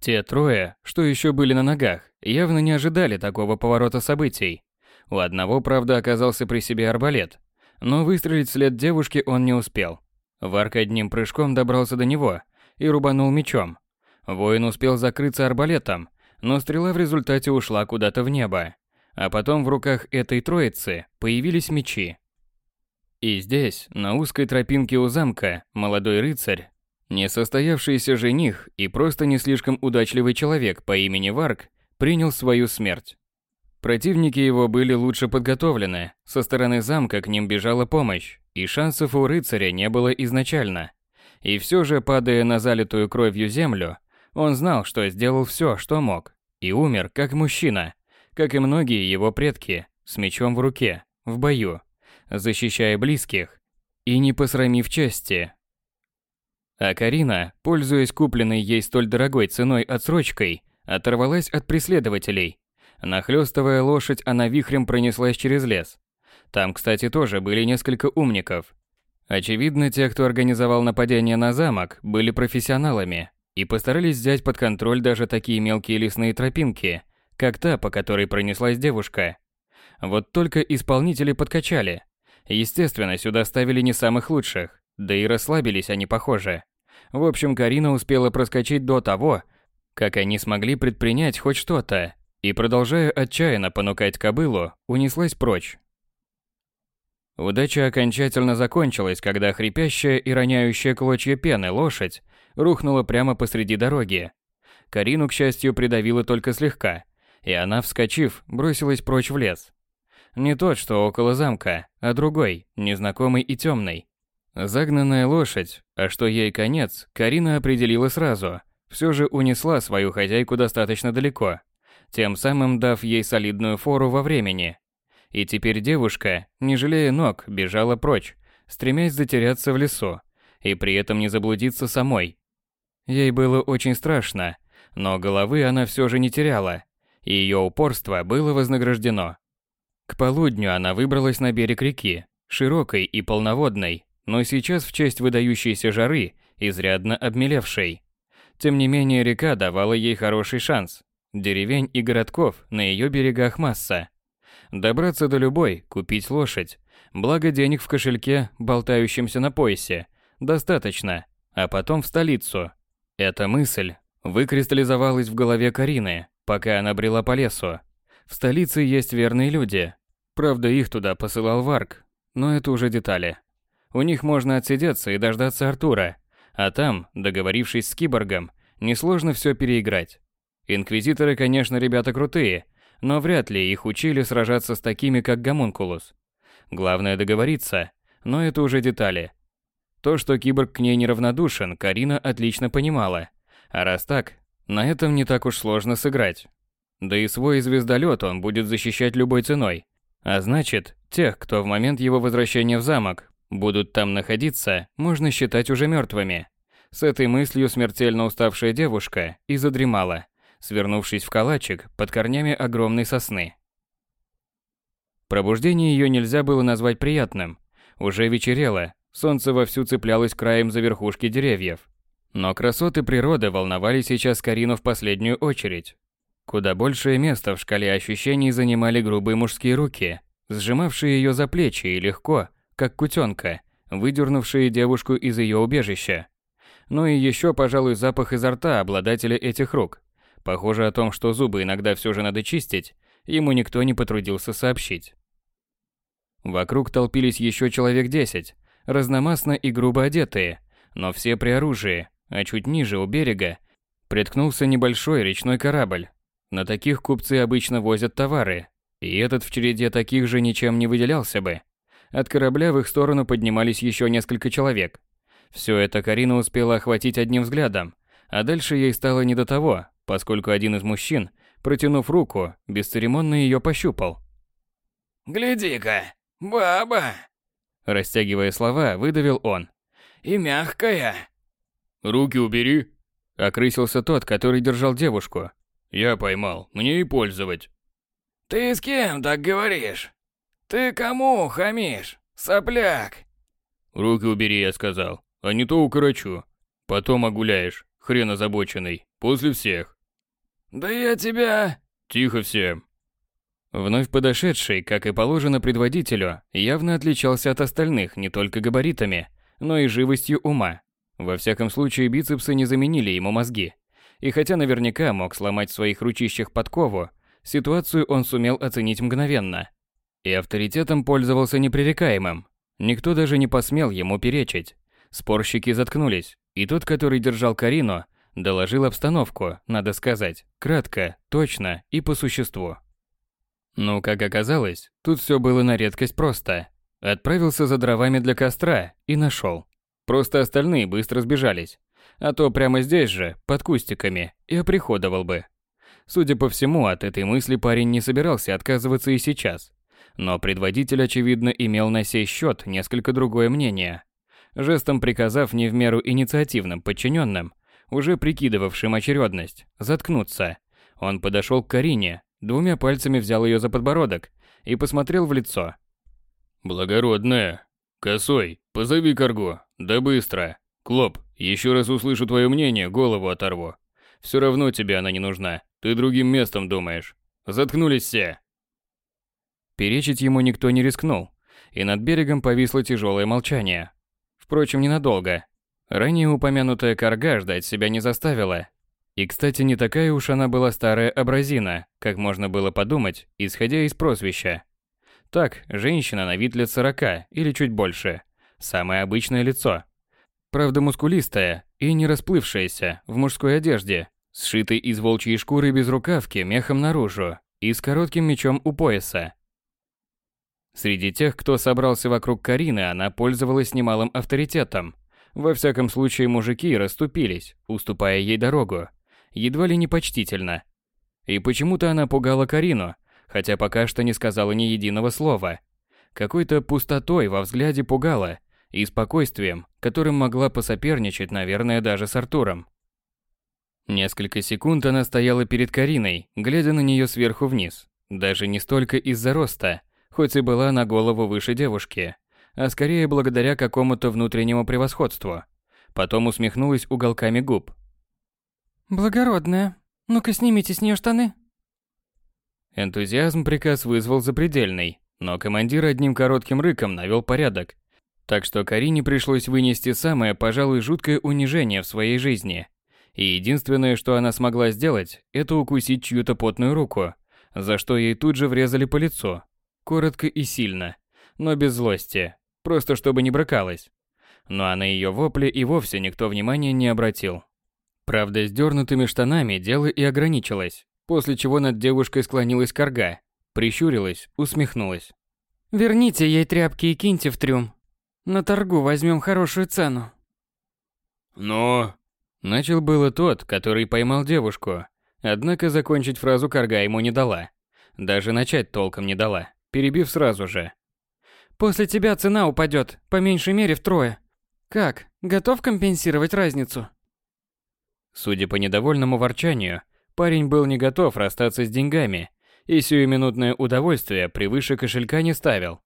Те трое, что еще были на ногах, явно не ожидали такого поворота событий. У одного, правда, оказался при себе арбалет, но выстрелить вслед девушке он не успел. Варк одним прыжком добрался до него и рубанул мечом. Воин успел закрыться арбалетом, но стрела в результате ушла куда-то в небо. А потом в руках этой троицы появились мечи. И здесь, на узкой тропинке у замка, молодой рыцарь, несостоявшийся жених и просто не слишком удачливый человек по имени Варк, принял свою смерть. Противники его были лучше подготовлены, со стороны замка к ним бежала помощь, и шансов у рыцаря не было изначально. И все же, падая на залитую кровью землю, он знал, что сделал все, что мог, и умер как мужчина, как и многие его предки, с мечом в руке, в бою, защищая близких и не посрамив чести. А Карина, пользуясь купленной ей столь дорогой ценой отсрочкой, оторвалась от преследователей. Нахлёстывая лошадь, она вихрем пронеслась через лес. Там, кстати, тоже были несколько умников. Очевидно, те, кто организовал нападение на замок, были профессионалами и постарались взять под контроль даже такие мелкие лесные тропинки, как та, по которой пронеслась девушка. Вот только исполнители подкачали. Естественно, сюда ставили не самых лучших, да и расслабились они, похоже. В общем, Карина успела проскочить до того, как они смогли предпринять хоть что-то, и, продолжая отчаянно понукать кобылу, унеслась прочь. Удача окончательно закончилась, когда хрипящая и роняющая клочья пены лошадь рухнула прямо посреди дороги. Карину, к счастью, придавило только слегка, и она, вскочив, бросилась прочь в лес. Не тот, что около замка, а другой, незнакомый и темный. Загнанная лошадь, а что ей конец, Карина определила сразу. Все же унесла свою хозяйку достаточно далеко, тем самым дав ей солидную фору во времени. И теперь девушка, не жалея ног, бежала прочь, стремясь затеряться в лесу, и при этом не заблудиться самой. Ей было очень страшно, но головы она все же не теряла, и ее упорство было вознаграждено. К полудню она выбралась на берег реки, широкой и полноводной, но сейчас в честь выдающейся жары, изрядно обмелевшей. Тем не менее река давала ей хороший шанс. Деревень и городков на ее берегах масса. Добраться до любой, купить лошадь. Благо денег в кошельке, болтающемся на поясе, достаточно, а потом в столицу. Эта мысль выкристаллизовалась в голове Карины, пока она брела по лесу. В столице есть верные люди. Правда, их туда посылал Варк, но это уже детали. У них можно отсидеться и дождаться Артура, а там, договорившись с киборгом, несложно все переиграть. Инквизиторы, конечно, ребята крутые, но вряд ли их учили сражаться с такими, как Гомункулус. Главное договориться, но это уже детали. То, что киборг к ней неравнодушен, Карина отлично понимала. А раз так, на этом не так уж сложно сыграть. Да и свой звездолет он будет защищать любой ценой. А значит, тех, кто в момент его возвращения в замок будут там находиться, можно считать уже мертвыми. С этой мыслью смертельно уставшая девушка и задремала, свернувшись в калачик под корнями огромной сосны. Пробуждение ее нельзя было назвать приятным. Уже вечерело, солнце вовсю цеплялось краем за верхушки деревьев. Но красоты природы волновали сейчас Карину в последнюю очередь. Куда большее место в шкале ощущений занимали грубые мужские руки, сжимавшие ее за плечи и легко, как кутенка, выдернувшие девушку из ее убежища. Ну и еще, пожалуй, запах изо рта обладателя этих рук. Похоже о том, что зубы иногда все же надо чистить, ему никто не потрудился сообщить. Вокруг толпились еще человек десять, разномастно и грубо одетые, но все при оружии, а чуть ниже у берега приткнулся небольшой речной корабль. На таких купцы обычно возят товары, и этот в череде таких же ничем не выделялся бы. От корабля в их сторону поднимались еще несколько человек. Все это Карина успела охватить одним взглядом, а дальше ей стало не до того, поскольку один из мужчин, протянув руку, бесцеремонно ее пощупал. «Гляди-ка, баба!» Растягивая слова, выдавил он. «И мягкая!» «Руки убери!» Окрысился тот, который держал девушку. «Я поймал, мне и пользовать!» «Ты с кем так говоришь? Ты кому хамишь, сопляк?» «Руки убери», я сказал, а не то укорочу. Потом огуляешь. хрен озабоченный, после всех. Да я тебя... Тихо всем. Вновь подошедший, как и положено предводителю, явно отличался от остальных не только габаритами, но и живостью ума. Во всяком случае, бицепсы не заменили ему мозги. И хотя наверняка мог сломать в своих ручищах подкову, ситуацию он сумел оценить мгновенно. И авторитетом пользовался непререкаемым. Никто даже не посмел ему перечить. Спорщики заткнулись, и тот, который держал Карину, доложил обстановку, надо сказать, кратко, точно и по существу. Ну, как оказалось, тут все было на редкость просто. Отправился за дровами для костра и нашел. Просто остальные быстро сбежались. А то прямо здесь же, под кустиками, и оприходовал бы. Судя по всему, от этой мысли парень не собирался отказываться и сейчас. Но предводитель, очевидно, имел на сей счет несколько другое мнение. Жестом приказав не в меру инициативным подчиненным, уже прикидывавшим очередность, заткнуться, он подошел к Карине, двумя пальцами взял ее за подбородок и посмотрел в лицо. «Благородная. Косой, позови Карго. Да быстро. Клоп, еще раз услышу твое мнение, голову оторву. Все равно тебе она не нужна. Ты другим местом думаешь. Заткнулись все. Перечить ему никто не рискнул, и над берегом повисло тяжелое молчание. Впрочем, ненадолго. Ранее упомянутая карга ждать себя не заставила. И, кстати, не такая уж она была старая абразина, как можно было подумать, исходя из прозвища. Так, женщина на вид лет сорока или чуть больше. Самое обычное лицо. Правда, мускулистая и не расплывшаяся в мужской одежде, сшитой из волчьей шкуры без рукавки мехом наружу и с коротким мечом у пояса. Среди тех, кто собрался вокруг Карины, она пользовалась немалым авторитетом. Во всяком случае, мужики расступились, уступая ей дорогу. Едва ли не почтительно. И почему-то она пугала Карину, хотя пока что не сказала ни единого слова. Какой-то пустотой во взгляде пугала и спокойствием, которым могла посоперничать, наверное, даже с Артуром. Несколько секунд она стояла перед Кариной, глядя на нее сверху вниз. Даже не столько из-за роста, хоть и была на голову выше девушки, а скорее благодаря какому-то внутреннему превосходству. Потом усмехнулась уголками губ. «Благородная, ну-ка снимите с нее штаны». Энтузиазм приказ вызвал запредельный, но командир одним коротким рыком навел порядок. Так что Карине пришлось вынести самое, пожалуй, жуткое унижение в своей жизни. И единственное, что она смогла сделать, это укусить чью-то потную руку, за что ей тут же врезали по лицу. Коротко и сильно, но без злости, просто чтобы не брыкалась. Ну а на ее вопли и вовсе никто внимания не обратил. Правда, с дернутыми штанами дело и ограничилось, после чего над девушкой склонилась корга, прищурилась, усмехнулась. «Верните ей тряпки и киньте в трюм. На торгу возьмем хорошую цену». Но... Начал было тот, который поймал девушку, однако закончить фразу корга ему не дала. Даже начать толком не дала перебив сразу же. «После тебя цена упадет, по меньшей мере втрое. Как, готов компенсировать разницу?» Судя по недовольному ворчанию, парень был не готов расстаться с деньгами, и сиюминутное удовольствие превыше кошелька не ставил.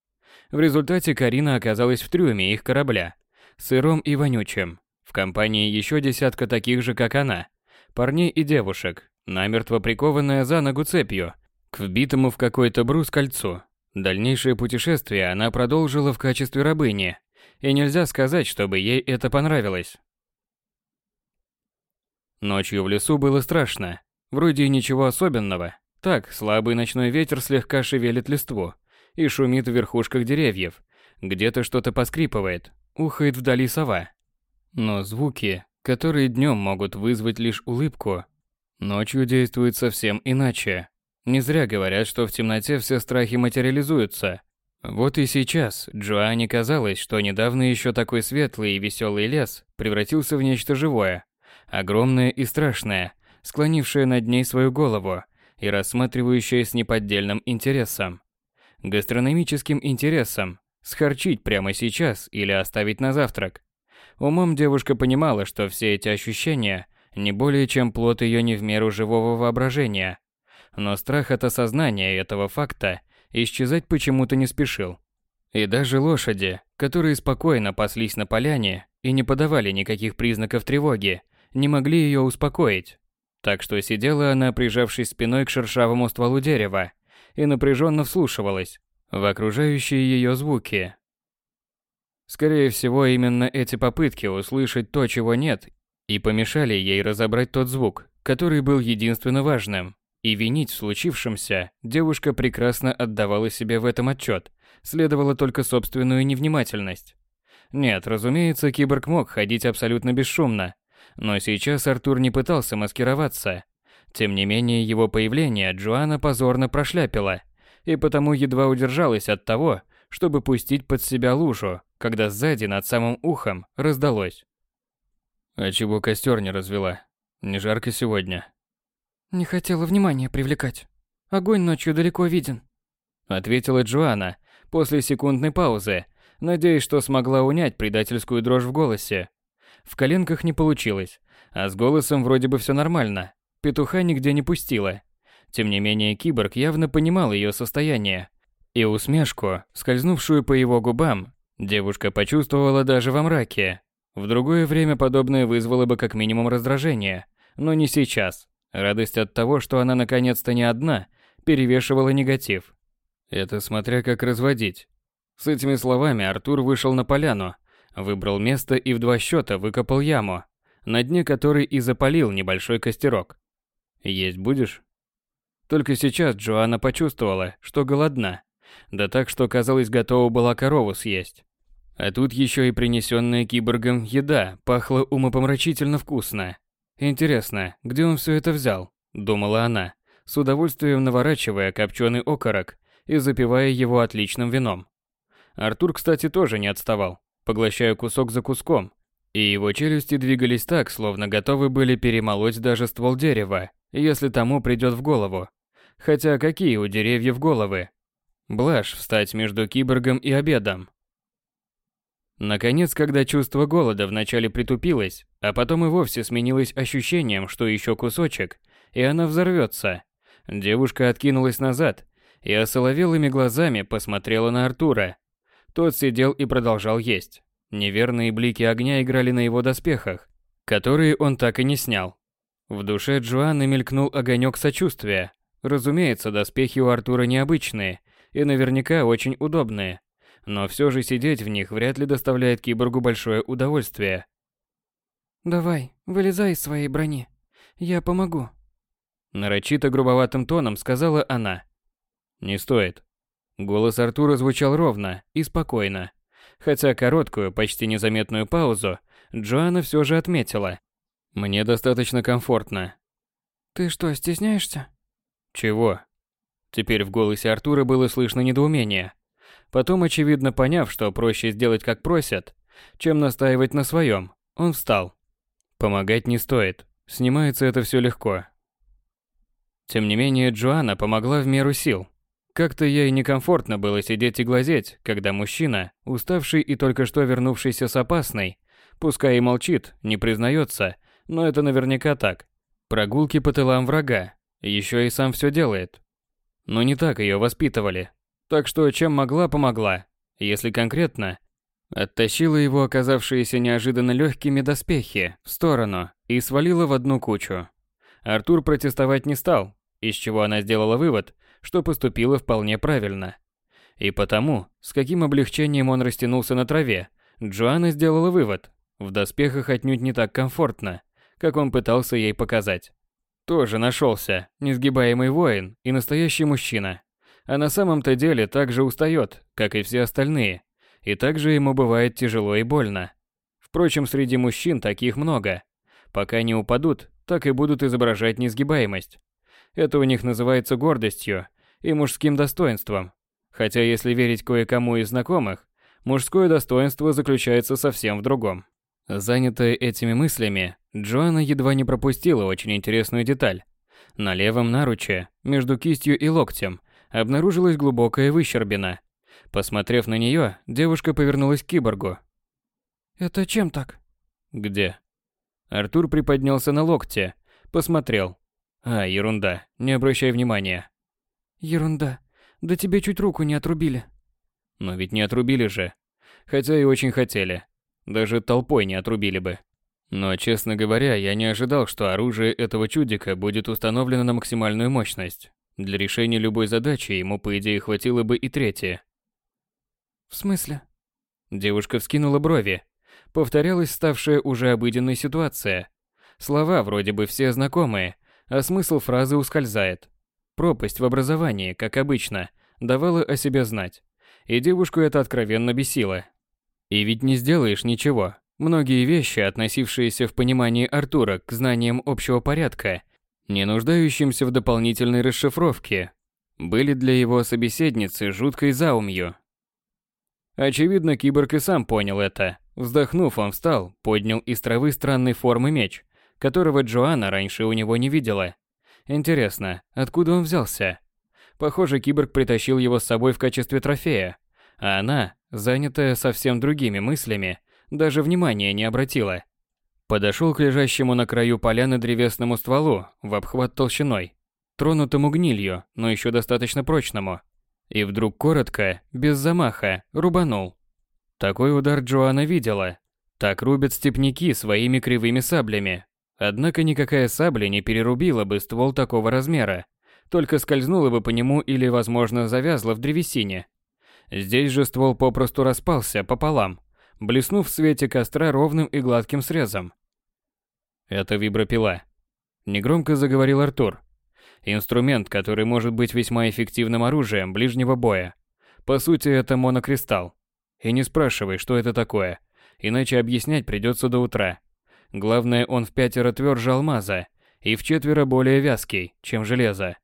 В результате Карина оказалась в трюме их корабля, сыром и вонючим, в компании еще десятка таких же, как она, парней и девушек, намертво прикованная за ногу цепью, к вбитому в какой-то брус кольцу. Дальнейшее путешествие она продолжила в качестве рабыни, и нельзя сказать, чтобы ей это понравилось. Ночью в лесу было страшно. Вроде ничего особенного. Так, слабый ночной ветер слегка шевелит листву и шумит в верхушках деревьев. Где-то что-то поскрипывает, ухает вдали сова. Но звуки, которые днем могут вызвать лишь улыбку, ночью действуют совсем иначе. Не зря говорят, что в темноте все страхи материализуются. Вот и сейчас Джоанне казалось, что недавно еще такой светлый и веселый лес превратился в нечто живое, огромное и страшное, склонившее над ней свою голову и рассматривающее с неподдельным интересом. Гастрономическим интересом, схарчить прямо сейчас или оставить на завтрак. Умом девушка понимала, что все эти ощущения не более чем плод ее не в меру живого воображения – но страх от осознания этого факта исчезать почему-то не спешил. И даже лошади, которые спокойно паслись на поляне и не подавали никаких признаков тревоги, не могли ее успокоить. Так что сидела она, прижавшись спиной к шершавому стволу дерева, и напряженно вслушивалась в окружающие ее звуки. Скорее всего, именно эти попытки услышать то, чего нет, и помешали ей разобрать тот звук, который был единственно важным. И винить в случившемся девушка прекрасно отдавала себе в этом отчет, следовало только собственную невнимательность. Нет, разумеется, киборг мог ходить абсолютно бесшумно, но сейчас Артур не пытался маскироваться. Тем не менее, его появление Джоанна позорно прошляпила, и потому едва удержалась от того, чтобы пустить под себя лужу, когда сзади над самым ухом раздалось. «А чего костер не развела? Не жарко сегодня?» «Не хотела внимания привлекать. Огонь ночью далеко виден», — ответила Джоанна после секундной паузы, надеясь, что смогла унять предательскую дрожь в голосе. В коленках не получилось, а с голосом вроде бы все нормально. Петуха нигде не пустила. Тем не менее, киборг явно понимал ее состояние. И усмешку, скользнувшую по его губам, девушка почувствовала даже во мраке. В другое время подобное вызвало бы как минимум раздражение, но не сейчас. Радость от того, что она наконец-то не одна, перевешивала негатив. Это смотря как разводить. С этими словами Артур вышел на поляну, выбрал место и в два счета выкопал яму, на дне которой и запалил небольшой костерок. «Есть будешь?» Только сейчас Джоанна почувствовала, что голодна. Да так, что, казалось, готова была корову съесть. А тут еще и принесенная киборгом еда пахла умопомрачительно вкусно. Интересно, где он все это взял? Думала она, с удовольствием наворачивая копченый окорок и запивая его отличным вином. Артур, кстати, тоже не отставал, поглощая кусок за куском, и его челюсти двигались так, словно готовы были перемолоть даже ствол дерева, если тому придет в голову. Хотя какие у деревьев головы? Блажь встать между киборгом и обедом. Наконец, когда чувство голода вначале притупилось, а потом и вовсе сменилось ощущением, что еще кусочек, и она взорвется, девушка откинулась назад и осоловелыми глазами посмотрела на Артура. Тот сидел и продолжал есть. Неверные блики огня играли на его доспехах, которые он так и не снял. В душе Джоанны мелькнул огонек сочувствия. Разумеется, доспехи у Артура необычные и наверняка очень удобные но все же сидеть в них вряд ли доставляет киборгу большое удовольствие. «Давай, вылезай из своей брони. Я помогу». Нарочито грубоватым тоном сказала она. «Не стоит». Голос Артура звучал ровно и спокойно. Хотя короткую, почти незаметную паузу Джоанна все же отметила. «Мне достаточно комфортно». «Ты что, стесняешься?» «Чего?» Теперь в голосе Артура было слышно недоумение. Потом, очевидно поняв, что проще сделать как просят, чем настаивать на своем, он встал. Помогать не стоит, снимается это все легко. Тем не менее, Джоанна помогла в меру сил. Как-то ей некомфортно было сидеть и глазеть, когда мужчина, уставший и только что вернувшийся с опасной, пускай и молчит, не признается, но это наверняка так. Прогулки по тылам врага, еще и сам все делает. Но не так ее воспитывали, так что чем могла, помогла. Если конкретно, оттащила его оказавшиеся неожиданно легкими доспехи в сторону и свалила в одну кучу. Артур протестовать не стал, из чего она сделала вывод, что поступила вполне правильно. И потому, с каким облегчением он растянулся на траве, Джоанна сделала вывод, в доспехах отнюдь не так комфортно, как он пытался ей показать. Тоже нашелся несгибаемый воин и настоящий мужчина, а на самом-то деле так же устает, как и все остальные, и также ему бывает тяжело и больно. Впрочем, среди мужчин таких много. Пока не упадут, так и будут изображать несгибаемость. Это у них называется гордостью и мужским достоинством. Хотя, если верить кое-кому из знакомых, мужское достоинство заключается совсем в другом. Занятая этими мыслями, Джоанна едва не пропустила очень интересную деталь. На левом наруче, между кистью и локтем, обнаружилась глубокая выщербина. Посмотрев на нее, девушка повернулась к киборгу. «Это чем так?» «Где?» Артур приподнялся на локте, посмотрел. «А, ерунда, не обращай внимания». «Ерунда. Да тебе чуть руку не отрубили». «Но ведь не отрубили же. Хотя и очень хотели. Даже толпой не отрубили бы». Но, честно говоря, я не ожидал, что оружие этого чудика будет установлено на максимальную мощность. Для решения любой задачи ему, по идее, хватило бы и третье. В смысле? Девушка вскинула брови. Повторялась ставшая уже обыденной ситуация. Слова вроде бы все знакомые, а смысл фразы ускользает. Пропасть в образовании, как обычно, давала о себе знать. И девушку это откровенно бесило. И ведь не сделаешь ничего. Многие вещи, относившиеся в понимании Артура к знаниям общего порядка, не нуждающимся в дополнительной расшифровке, были для его собеседницы жуткой заумью. Очевидно, киборг и сам понял это. Вздохнув, он встал, поднял из травы странной формы меч, которого Джоанна раньше у него не видела. Интересно, откуда он взялся? Похоже, киборг притащил его с собой в качестве трофея, а она, занятая совсем другими мыслями, даже внимания не обратила. Подошел к лежащему на краю поляны древесному стволу в обхват толщиной, тронутому гнилью, но еще достаточно прочному. И вдруг коротко, без замаха, рубанул. Такой удар Джоанна видела. Так рубят степняки своими кривыми саблями. Однако никакая сабля не перерубила бы ствол такого размера, только скользнула бы по нему или, возможно, завязла в древесине. Здесь же ствол попросту распался пополам, блеснув в свете костра ровным и гладким срезом. Это вибропила. Негромко заговорил Артур. Инструмент, который может быть весьма эффективным оружием ближнего боя. По сути, это монокристалл. И не спрашивай, что это такое, иначе объяснять придется до утра. Главное, он в пятеро тверже алмаза и в четверо более вязкий, чем железо.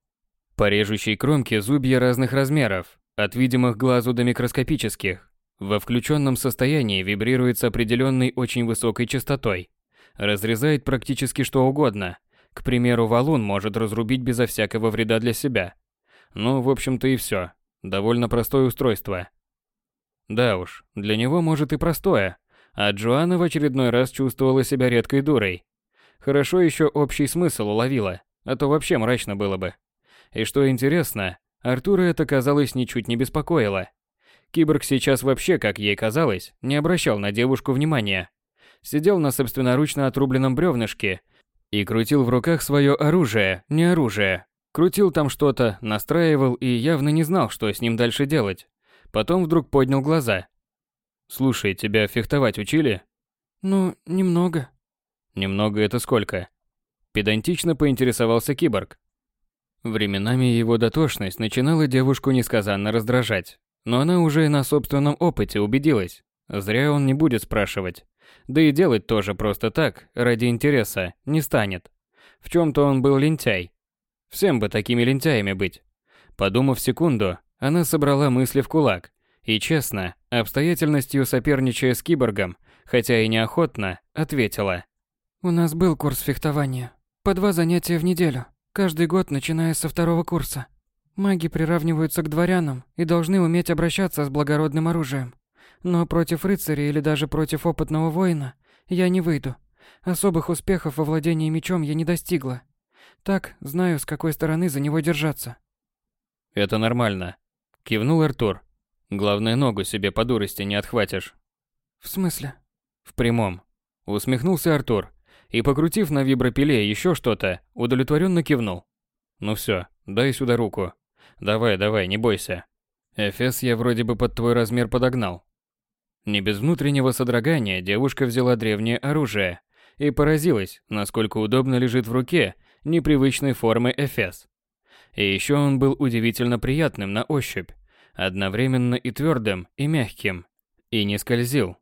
По режущей кромке зубья разных размеров, от видимых глазу до микроскопических. Во включенном состоянии вибрирует с определенной очень высокой частотой. Разрезает практически что угодно. К примеру, валун может разрубить безо всякого вреда для себя. Ну, в общем-то и все. Довольно простое устройство. Да уж, для него может и простое. А Джоанна в очередной раз чувствовала себя редкой дурой. Хорошо еще общий смысл уловила, а то вообще мрачно было бы. И что интересно, Артура это, казалось, ничуть не беспокоило. Киборг сейчас вообще, как ей казалось, не обращал на девушку внимания. Сидел на собственноручно отрубленном бревнышке и крутил в руках свое оружие, не оружие. Крутил там что-то, настраивал и явно не знал, что с ним дальше делать. Потом вдруг поднял глаза. «Слушай, тебя фехтовать учили?» «Ну, немного». «Немного это сколько?» Педантично поинтересовался киборг. Временами его дотошность начинала девушку несказанно раздражать. Но она уже на собственном опыте убедилась. Зря он не будет спрашивать. Да и делать тоже просто так, ради интереса, не станет. В чем-то он был лентяй. Всем бы такими лентяями быть. Подумав секунду, она собрала мысли в кулак. И честно, обстоятельностью соперничая с киборгом, хотя и неохотно, ответила. «У нас был курс фехтования. По два занятия в неделю. Каждый год, начиная со второго курса. Маги приравниваются к дворянам и должны уметь обращаться с благородным оружием. Но против рыцаря или даже против опытного воина я не выйду. Особых успехов во владении мечом я не достигла. Так, знаю, с какой стороны за него держаться. Это нормально, кивнул Артур. Главное, ногу себе по дурости не отхватишь. В смысле? В прямом. Усмехнулся Артур и, покрутив на вибропиле еще что-то, удовлетворенно кивнул. Ну все, дай сюда руку. Давай, давай, не бойся. Эфес я вроде бы под твой размер подогнал. Не без внутреннего содрогания девушка взяла древнее оружие и поразилась, насколько удобно лежит в руке непривычной формы Эфес. И еще он был удивительно приятным на ощупь, одновременно и твердым, и мягким, и не скользил.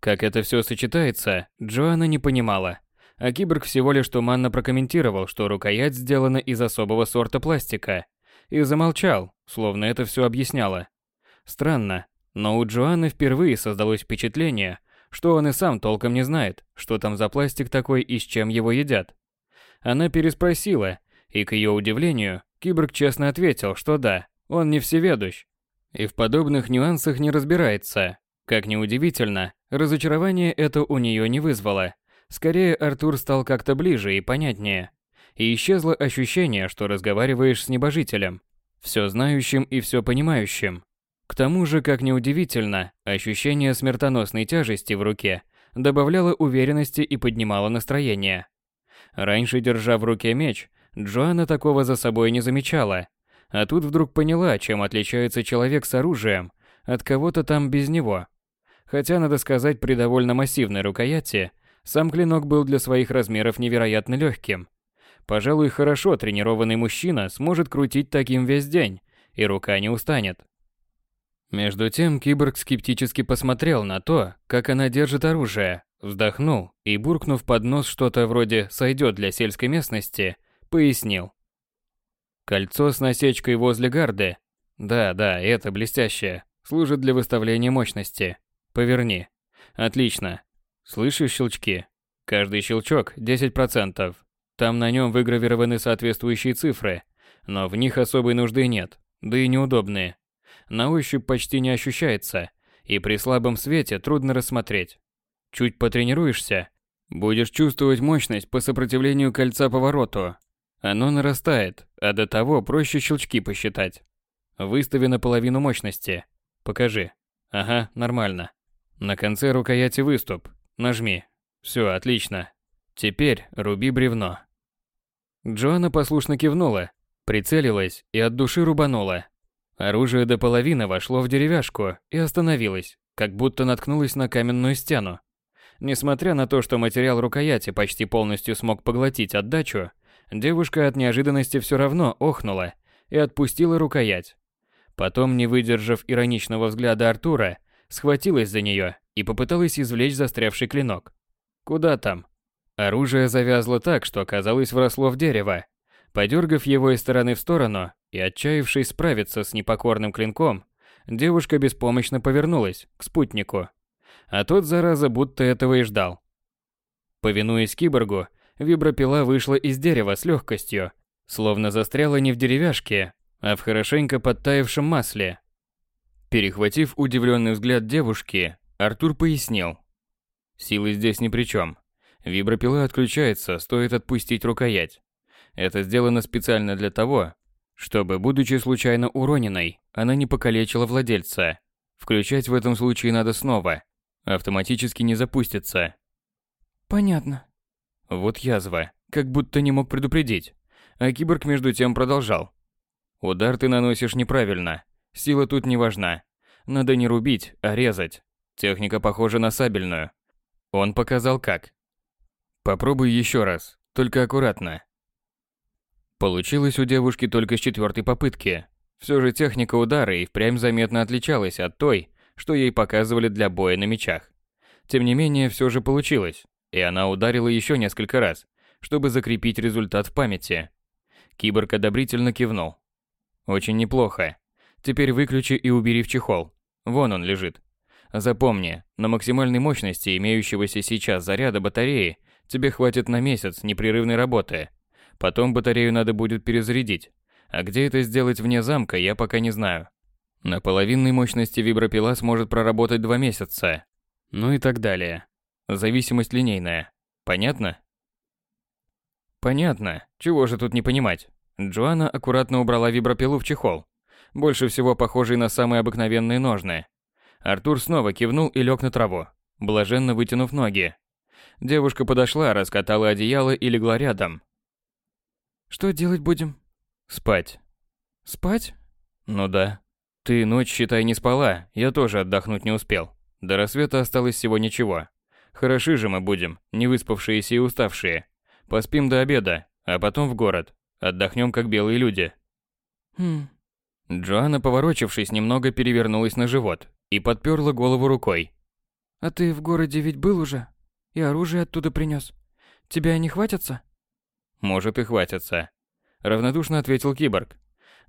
Как это все сочетается, Джоанна не понимала, а киборг всего лишь туманно прокомментировал, что рукоять сделана из особого сорта пластика – и замолчал, словно это все объясняло. Странно, но у Джоанны впервые создалось впечатление, что он и сам толком не знает, что там за пластик такой и с чем его едят. Она переспросила, и к ее удивлению, киборг честно ответил, что да, он не всеведущ. И в подобных нюансах не разбирается. Как ни удивительно, разочарование это у нее не вызвало. Скорее, Артур стал как-то ближе и понятнее и исчезло ощущение, что разговариваешь с небожителем, все знающим и все понимающим. К тому же, как неудивительно, ощущение смертоносной тяжести в руке добавляла уверенности и поднимала настроение. Раньше, держа в руке меч, Джоанна такого за собой не замечала, а тут вдруг поняла, чем отличается человек с оружием от кого-то там без него. Хотя, надо сказать, при довольно массивной рукояти, сам клинок был для своих размеров невероятно легким. Пожалуй, хорошо тренированный мужчина сможет крутить таким весь день, и рука не устанет. Между тем киборг скептически посмотрел на то, как она держит оружие, вздохнул и, буркнув под нос что-то вроде «сойдет для сельской местности», пояснил. Кольцо с насечкой возле гарды. Да, да, это блестящее. Служит для выставления мощности. Поверни. Отлично. Слышишь щелчки? Каждый щелчок 10%. Там на нем выгравированы соответствующие цифры, но в них особой нужды нет, да и неудобные на ощупь почти не ощущается, и при слабом свете трудно рассмотреть. Чуть потренируешься, будешь чувствовать мощность по сопротивлению кольца повороту. Оно нарастает, а до того проще щелчки посчитать. Выстави на половину мощности. Покажи. Ага, нормально. На конце рукояти выступ. Нажми. Все, отлично. Теперь руби бревно. Джоанна послушно кивнула, прицелилась и от души рубанула. Оружие до половины вошло в деревяшку и остановилось, как будто наткнулось на каменную стену. Несмотря на то, что материал рукояти почти полностью смог поглотить отдачу, девушка от неожиданности все равно охнула и отпустила рукоять. Потом, не выдержав ироничного взгляда Артура, схватилась за нее и попыталась извлечь застрявший клинок. Куда там? Оружие завязло так, что, казалось, вросло в дерево. Подергав его из стороны в сторону, и отчаявшись справиться с непокорным клинком, девушка беспомощно повернулась к спутнику. А тот, зараза, будто этого и ждал. Повинуясь киборгу, вибропила вышла из дерева с легкостью, словно застряла не в деревяшке, а в хорошенько подтаявшем масле. Перехватив удивленный взгляд девушки, Артур пояснил. Силы здесь ни при чем. Вибропила отключается, стоит отпустить рукоять. Это сделано специально для того, чтобы, будучи случайно уроненной, она не покалечила владельца. Включать в этом случае надо снова. Автоматически не запустится. Понятно. Вот язва, как будто не мог предупредить. А киборг между тем продолжал. Удар ты наносишь неправильно. Сила тут не важна. Надо не рубить, а резать. Техника похожа на сабельную. Он показал как. Попробуй еще раз, только аккуратно. Получилось у девушки только с четвертой попытки. Все же техника удара и впрямь заметно отличалась от той, что ей показывали для боя на мечах. Тем не менее, все же получилось, и она ударила еще несколько раз, чтобы закрепить результат в памяти. Киборг одобрительно кивнул. Очень неплохо. Теперь выключи и убери в чехол. Вон он лежит. Запомни, на максимальной мощности имеющегося сейчас заряда батареи тебе хватит на месяц непрерывной работы. Потом батарею надо будет перезарядить. А где это сделать вне замка, я пока не знаю. На половинной мощности вибропила сможет проработать два месяца. Ну и так далее. Зависимость линейная. Понятно? Понятно. Чего же тут не понимать? Джоанна аккуратно убрала вибропилу в чехол. Больше всего похожий на самые обыкновенные ножны. Артур снова кивнул и лег на траву, блаженно вытянув ноги. Девушка подошла, раскатала одеяло и легла рядом, что делать будем? Спать. Спать? Ну да. Ты ночь, считай, не спала, я тоже отдохнуть не успел. До рассвета осталось всего ничего. Хороши же мы будем, не выспавшиеся и уставшие. Поспим до обеда, а потом в город. Отдохнем, как белые люди. Хм. Джоанна, поворочившись, немного перевернулась на живот и подперла голову рукой. А ты в городе ведь был уже? И оружие оттуда принес. Тебя не хватится? Может и хватится. Равнодушно ответил киборг.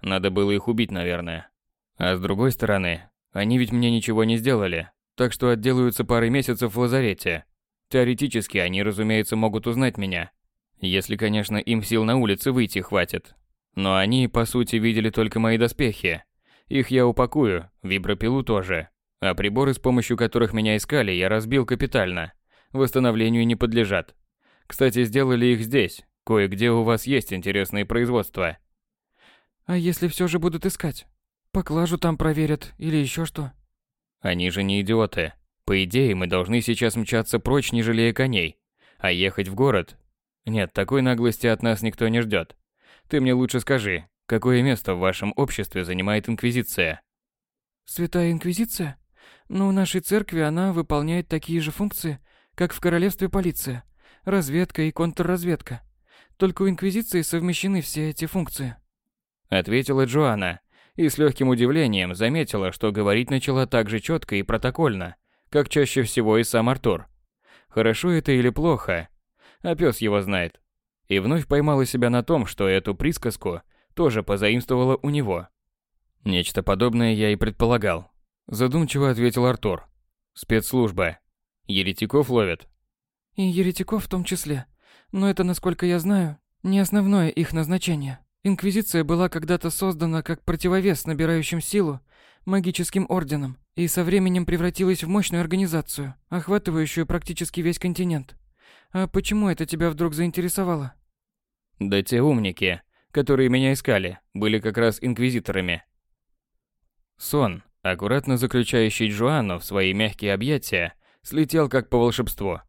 Надо было их убить, наверное. А с другой стороны, они ведь мне ничего не сделали, так что отделаются парой месяцев в лазарете. Теоретически они, разумеется, могут узнать меня. Если, конечно, им сил на улице выйти хватит. Но они, по сути, видели только мои доспехи. Их я упакую, вибропилу тоже. А приборы, с помощью которых меня искали, я разбил капитально. Восстановлению не подлежат. Кстати, сделали их здесь, Кое-где у вас есть интересные производства. А если все же будут искать? Поклажу там проверят или еще что? Они же не идиоты. По идее, мы должны сейчас мчаться прочь, не жалея коней. А ехать в город? Нет, такой наглости от нас никто не ждет. Ты мне лучше скажи, какое место в вашем обществе занимает Инквизиция? Святая Инквизиция? Ну, в нашей церкви она выполняет такие же функции, как в королевстве полиция, разведка и контрразведка. Только у Инквизиции совмещены все эти функции. Ответила Джоанна и с легким удивлением заметила, что говорить начала так же четко и протокольно, как чаще всего и сам Артур. Хорошо это или плохо, а пес его знает. И вновь поймала себя на том, что эту присказку тоже позаимствовала у него. Нечто подобное я и предполагал. Задумчиво ответил Артур. Спецслужба. Еретиков ловят. И еретиков в том числе. Но это, насколько я знаю, не основное их назначение. Инквизиция была когда-то создана как противовес набирающим силу магическим орденам и со временем превратилась в мощную организацию, охватывающую практически весь континент. А почему это тебя вдруг заинтересовало? Да те умники, которые меня искали, были как раз инквизиторами. Сон, аккуратно заключающий Джоанну в свои мягкие объятия, слетел как по волшебству.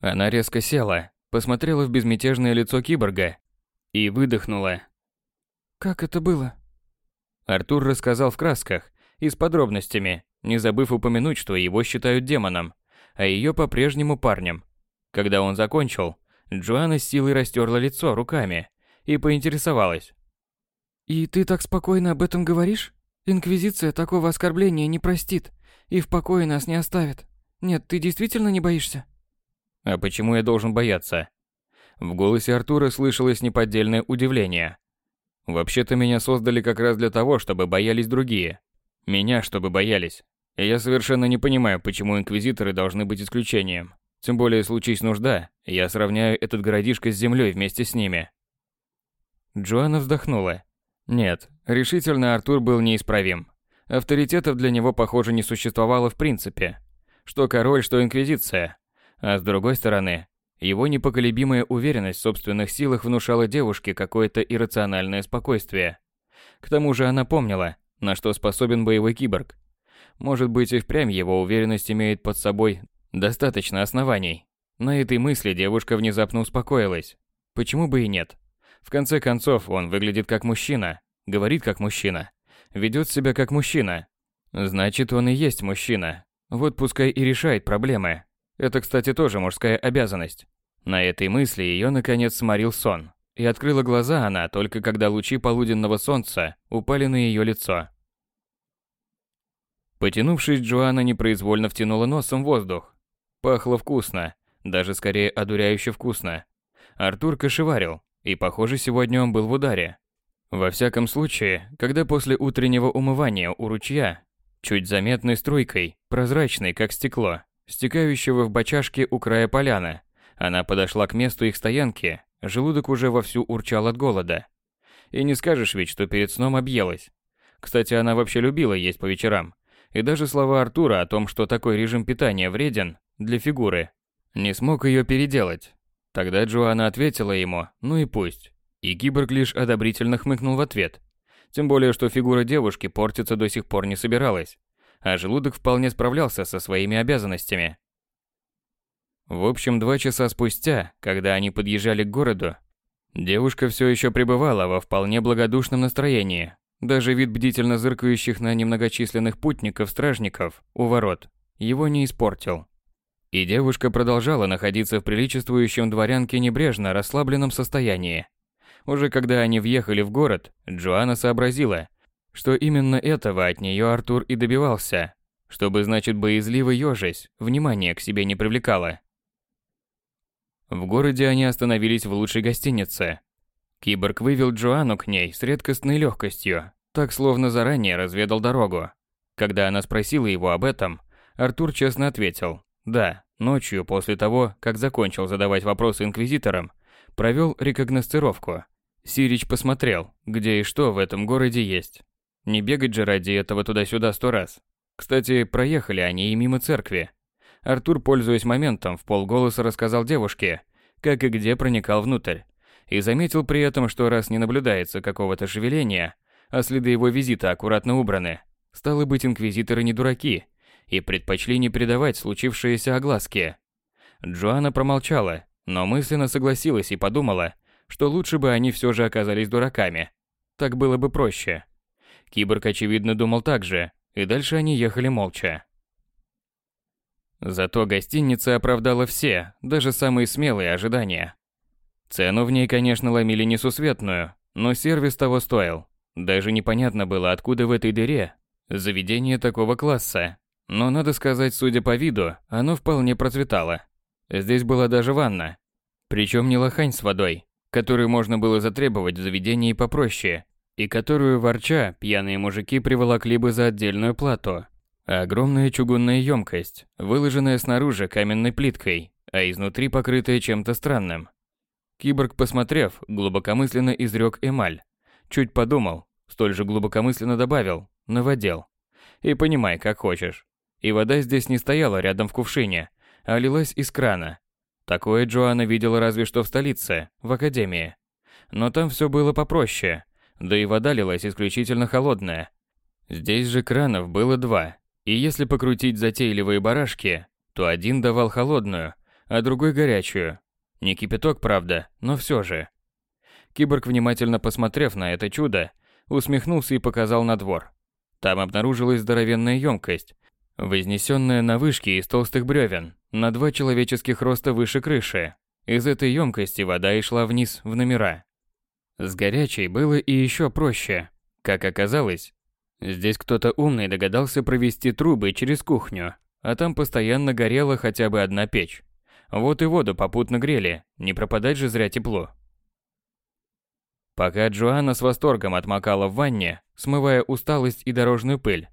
Она резко села, посмотрела в безмятежное лицо киборга и выдохнула. «Как это было?» Артур рассказал в красках и с подробностями, не забыв упомянуть, что его считают демоном, а ее по-прежнему парнем. Когда он закончил, Джоанна с силой растерла лицо руками и поинтересовалась. «И ты так спокойно об этом говоришь? Инквизиция такого оскорбления не простит и в покое нас не оставит. Нет, ты действительно не боишься?» «А почему я должен бояться?» В голосе Артура слышалось неподдельное удивление. «Вообще-то меня создали как раз для того, чтобы боялись другие. Меня, чтобы боялись. И я совершенно не понимаю, почему инквизиторы должны быть исключением. Тем более, случись нужда, я сравняю этот городишко с землей вместе с ними. Джоанна вздохнула. Нет, решительно Артур был неисправим. Авторитетов для него, похоже, не существовало в принципе. Что король, что инквизиция. А с другой стороны, его непоколебимая уверенность в собственных силах внушала девушке какое-то иррациональное спокойствие. К тому же она помнила, на что способен боевой киборг. Может быть и впрямь его уверенность имеет под собой Достаточно оснований. На этой мысли девушка внезапно успокоилась. Почему бы и нет? В конце концов, он выглядит как мужчина, говорит как мужчина, ведет себя как мужчина. Значит, он и есть мужчина. Вот пускай и решает проблемы. Это, кстати, тоже мужская обязанность. На этой мысли ее наконец сморил сон. И открыла глаза она только когда лучи полуденного солнца упали на ее лицо. Потянувшись, Джоанна непроизвольно втянула носом воздух. Пахло вкусно, даже скорее одуряюще вкусно. Артур кошеварил, и, похоже, сегодня он был в ударе. Во всяком случае, когда после утреннего умывания у ручья, чуть заметной струйкой, прозрачной, как стекло, стекающего в бочашке у края поляны, она подошла к месту их стоянки, желудок уже вовсю урчал от голода. И не скажешь ведь, что перед сном объелась. Кстати, она вообще любила есть по вечерам. И даже слова Артура о том, что такой режим питания вреден, для фигуры. Не смог ее переделать. Тогда Джоанна ответила ему, ну и пусть. И киборг лишь одобрительно хмыкнул в ответ. Тем более, что фигура девушки портиться до сих пор не собиралась, а желудок вполне справлялся со своими обязанностями. В общем, два часа спустя, когда они подъезжали к городу, девушка все еще пребывала во вполне благодушном настроении. Даже вид бдительно зыркающих на немногочисленных путников-стражников у ворот его не испортил. И девушка продолжала находиться в приличествующем дворянке небрежно расслабленном состоянии. Уже когда они въехали в город, Джоанна сообразила, что именно этого от нее Артур и добивался, чтобы, значит, боязливо ежась, внимание к себе не привлекала. В городе они остановились в лучшей гостинице. Киборг вывел Джоанну к ней с редкостной легкостью, так словно заранее разведал дорогу. Когда она спросила его об этом, Артур честно ответил «Да, Ночью, после того, как закончил задавать вопросы инквизиторам, провел рекогностировку. Сирич посмотрел, где и что в этом городе есть. Не бегать же ради этого туда-сюда сто раз. Кстати, проехали они и мимо церкви. Артур, пользуясь моментом, в полголоса рассказал девушке, как и где проникал внутрь. И заметил при этом, что раз не наблюдается какого-то шевеления, а следы его визита аккуратно убраны, стало быть, инквизиторы не дураки и предпочли не передавать случившееся огласке. Джоанна промолчала, но мысленно согласилась и подумала, что лучше бы они все же оказались дураками. Так было бы проще. Киборг, очевидно, думал так же, и дальше они ехали молча. Зато гостиница оправдала все, даже самые смелые ожидания. Цену в ней, конечно, ломили несусветную, но сервис того стоил. Даже непонятно было, откуда в этой дыре заведение такого класса. Но, надо сказать, судя по виду, оно вполне процветало. Здесь была даже ванна. Причем не лохань с водой, которую можно было затребовать в заведении попроще, и которую, ворча, пьяные мужики приволокли бы за отдельную плату. Огромная чугунная емкость, выложенная снаружи каменной плиткой, а изнутри покрытая чем-то странным. Киборг, посмотрев, глубокомысленно изрек эмаль. Чуть подумал, столь же глубокомысленно добавил, наводил. И понимай, как хочешь. И вода здесь не стояла рядом в кувшине, а лилась из крана. Такое Джоанна видела разве что в столице, в академии. Но там все было попроще, да и вода лилась исключительно холодная. Здесь же кранов было два, и если покрутить затейливые барашки, то один давал холодную, а другой горячую. Не кипяток, правда, но все же. Киборг, внимательно посмотрев на это чудо, усмехнулся и показал на двор. Там обнаружилась здоровенная емкость, вознесенная на вышке из толстых бревен, на два человеческих роста выше крыши. Из этой емкости вода и шла вниз в номера. С горячей было и еще проще. Как оказалось, Здесь кто-то умный догадался провести трубы через кухню, а там постоянно горела хотя бы одна печь. Вот и воду попутно грели, не пропадать же зря тепло. Пока Джоанна с восторгом отмокала в ванне, смывая усталость и дорожную пыль,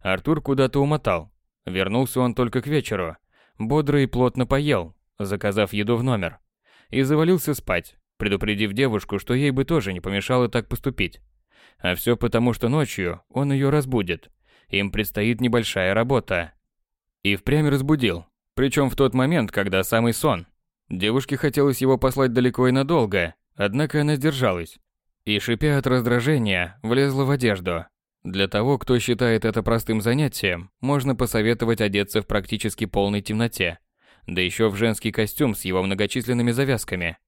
Артур куда-то умотал. Вернулся он только к вечеру. Бодро и плотно поел, заказав еду в номер. И завалился спать, предупредив девушку, что ей бы тоже не помешало так поступить. А все потому, что ночью он ее разбудит. Им предстоит небольшая работа. И впрямь разбудил. Причем в тот момент, когда самый сон. Девушке хотелось его послать далеко и надолго, однако она сдержалась. И, шипя от раздражения, влезла в одежду. Для того, кто считает это простым занятием, можно посоветовать одеться в практически полной темноте. Да еще в женский костюм с его многочисленными завязками.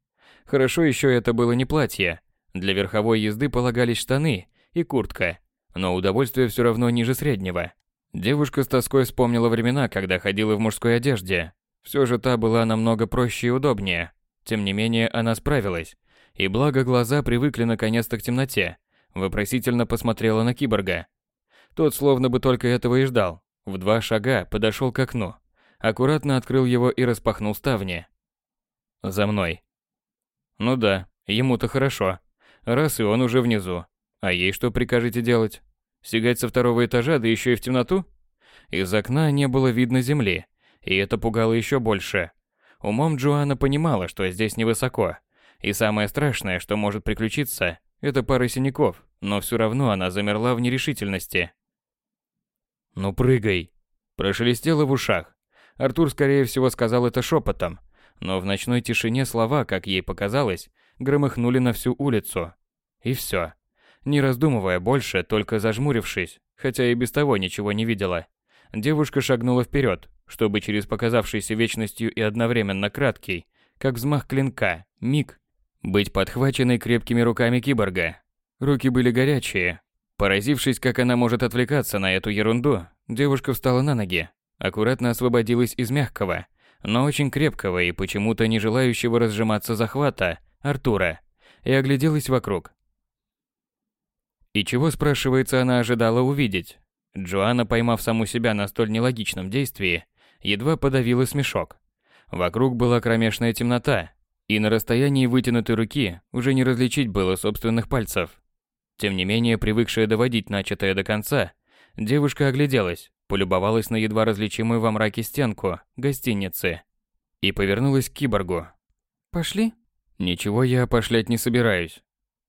Хорошо еще это было не платье, для верховой езды полагались штаны и куртка, но удовольствие все равно ниже среднего. Девушка с тоской вспомнила времена, когда ходила в мужской одежде. Все же та была намного проще и удобнее. Тем не менее, она справилась. И благо глаза привыкли наконец-то к темноте. Вопросительно посмотрела на киборга. Тот словно бы только этого и ждал. В два шага подошел к окну. Аккуратно открыл его и распахнул ставни. За мной. Ну да, ему-то хорошо раз и он уже внизу. А ей что прикажете делать? Сигать со второго этажа, да еще и в темноту? Из окна не было видно земли, и это пугало еще больше. Умом Джоанна понимала, что здесь невысоко, и самое страшное, что может приключиться, это пара синяков, но все равно она замерла в нерешительности. «Ну прыгай!» Прошелестело в ушах. Артур, скорее всего, сказал это шепотом, но в ночной тишине слова, как ей показалось, громыхнули на всю улицу. И все. Не раздумывая больше, только зажмурившись, хотя и без того ничего не видела, девушка шагнула вперед, чтобы через показавшийся вечностью и одновременно краткий, как взмах клинка, миг, быть подхваченной крепкими руками киборга. Руки были горячие. Поразившись, как она может отвлекаться на эту ерунду, девушка встала на ноги, аккуратно освободилась из мягкого, но очень крепкого и почему-то не желающего разжиматься захвата Артура, и огляделась вокруг. И чего, спрашивается, она ожидала увидеть? Джоанна, поймав саму себя на столь нелогичном действии, едва подавила смешок. Вокруг была кромешная темнота, и на расстоянии вытянутой руки уже не различить было собственных пальцев. Тем не менее, привыкшая доводить начатое до конца, девушка огляделась, полюбовалась на едва различимую во мраке стенку гостиницы и повернулась к киборгу. «Пошли?» Ничего я опошлять не собираюсь.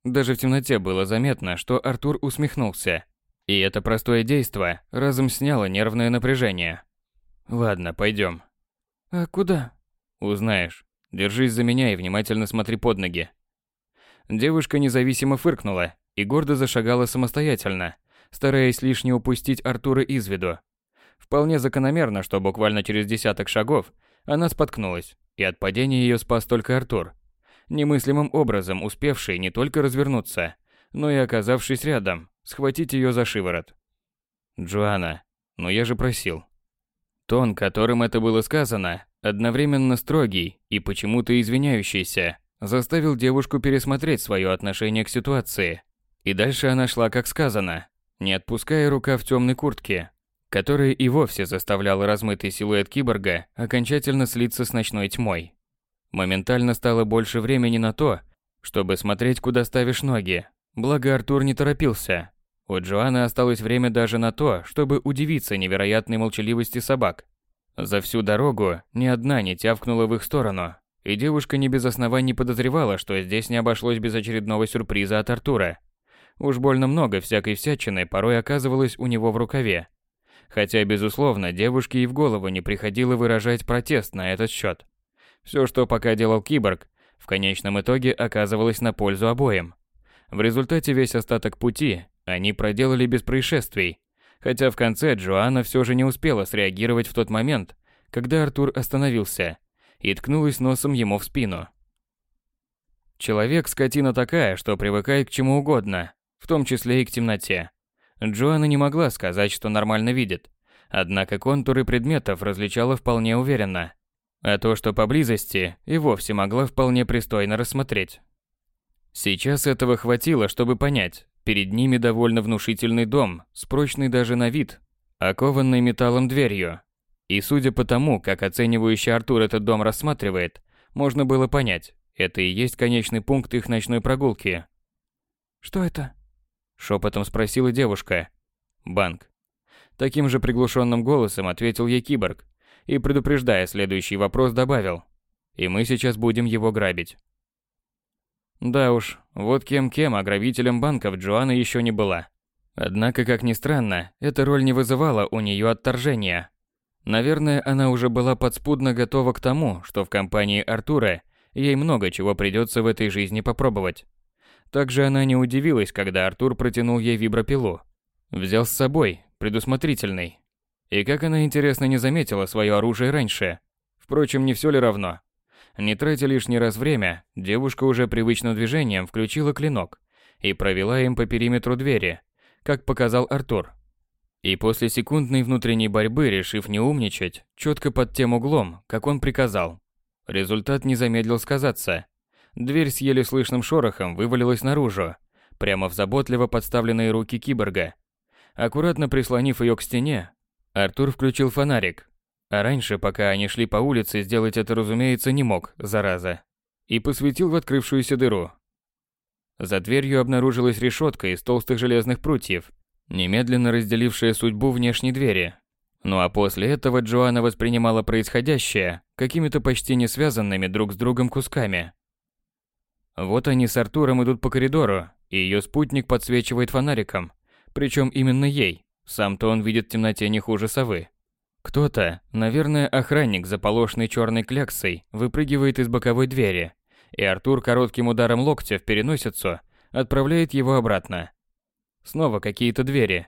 Даже в темноте было заметно, что Артур усмехнулся. И это простое действо разом сняло нервное напряжение. Ладно, пойдем. А куда? Узнаешь. Держись за меня и внимательно смотри под ноги. Девушка независимо фыркнула и гордо зашагала самостоятельно, стараясь лишь не упустить Артура из виду. Вполне закономерно, что буквально через десяток шагов она споткнулась, и от падения ее спас только Артур, немыслимым образом успевший не только развернуться, но и оказавшись рядом, схватить ее за шиворот. «Джоанна, но я же просил». Тон, которым это было сказано, одновременно строгий и почему-то извиняющийся, заставил девушку пересмотреть свое отношение к ситуации. И дальше она шла как сказано, не отпуская рука в темной куртке, которая и вовсе заставляла размытый силуэт киборга окончательно слиться с ночной тьмой. Моментально стало больше времени на то, чтобы смотреть, куда ставишь ноги. Благо Артур не торопился. У Джоанны осталось время даже на то, чтобы удивиться невероятной молчаливости собак. За всю дорогу ни одна не тявкнула в их сторону, и девушка не без оснований подозревала, что здесь не обошлось без очередного сюрприза от Артура. Уж больно много всякой всячины порой оказывалось у него в рукаве. Хотя, безусловно, девушке и в голову не приходило выражать протест на этот счет. Все, что пока делал киборг, в конечном итоге оказывалось на пользу обоим. В результате весь остаток пути они проделали без происшествий, хотя в конце Джоанна все же не успела среагировать в тот момент, когда Артур остановился и ткнулась носом ему в спину. Человек – скотина такая, что привыкает к чему угодно, в том числе и к темноте. Джоанна не могла сказать, что нормально видит, однако контуры предметов различала вполне уверенно, а то, что поблизости, и вовсе могла вполне пристойно рассмотреть. Сейчас этого хватило, чтобы понять, перед ними довольно внушительный дом, с прочной даже на вид, окованной металлом дверью. И судя по тому, как оценивающий Артур этот дом рассматривает, можно было понять, это и есть конечный пункт их ночной прогулки. «Что это?» Шепотом спросила девушка. «Банк». Таким же приглушенным голосом ответил ей киборг и, предупреждая следующий вопрос, добавил. «И мы сейчас будем его грабить». Да уж, вот кем-кем, а грабителем банков Джоанна еще не была. Однако, как ни странно, эта роль не вызывала у нее отторжения. Наверное, она уже была подспудно готова к тому, что в компании Артура ей много чего придется в этой жизни попробовать. Также она не удивилась, когда Артур протянул ей вибропилу. Взял с собой, предусмотрительный. И как она, интересно, не заметила свое оружие раньше. Впрочем, не все ли равно. Не тратя лишний раз время, девушка уже привычным движением включила клинок и провела им по периметру двери, как показал Артур. И после секундной внутренней борьбы, решив не умничать, четко под тем углом, как он приказал. Результат не замедлил сказаться. Дверь с еле слышным шорохом вывалилась наружу, прямо в заботливо подставленные руки киборга. Аккуратно прислонив ее к стене, Артур включил фонарик. А раньше, пока они шли по улице, сделать это, разумеется, не мог, зараза. И посветил в открывшуюся дыру. За дверью обнаружилась решетка из толстых железных прутьев, немедленно разделившая судьбу внешней двери. Ну а после этого Джоанна воспринимала происходящее какими-то почти не связанными друг с другом кусками. Вот они с Артуром идут по коридору, и ее спутник подсвечивает фонариком, причем именно ей. Сам-то он видит в темноте не хуже совы. Кто-то, наверное, охранник за полошной черной кляксой, выпрыгивает из боковой двери, и Артур коротким ударом локтя в переносицу отправляет его обратно. Снова какие-то двери.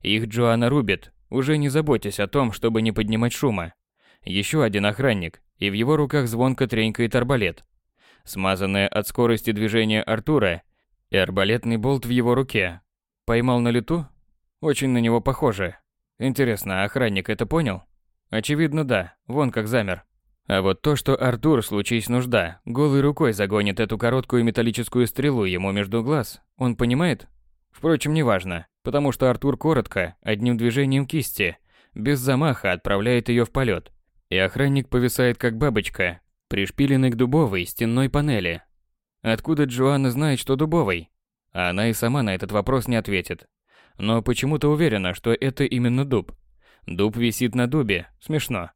Их Джоанна рубит, уже не заботясь о том, чтобы не поднимать шума. Еще один охранник, и в его руках звонко тренькает арбалет смазанная от скорости движения Артура, и арбалетный болт в его руке. Поймал на лету? Очень на него похоже. Интересно, охранник это понял? Очевидно, да. Вон как замер. А вот то, что Артур, случись нужда, голой рукой загонит эту короткую металлическую стрелу ему между глаз, он понимает? Впрочем, неважно, потому что Артур коротко, одним движением кисти, без замаха отправляет ее в полет. И охранник повисает как бабочка, пришпиленный к дубовой стенной панели. Откуда Джоанна знает, что дубовой? А она и сама на этот вопрос не ответит. Но почему-то уверена, что это именно дуб. Дуб висит на дубе. Смешно.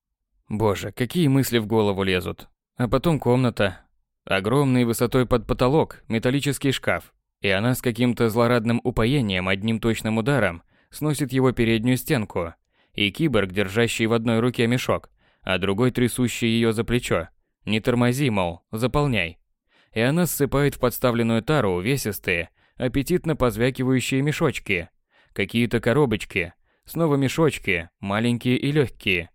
Боже, какие мысли в голову лезут. А потом комната. Огромный высотой под потолок металлический шкаф. И она с каким-то злорадным упоением одним точным ударом сносит его переднюю стенку. И киборг, держащий в одной руке мешок, а другой трясущий ее за плечо, не тормози, мол, заполняй. И она ссыпает в подставленную тару увесистые, аппетитно позвякивающие мешочки, какие-то коробочки, Снова мешочки, маленькие и легкие.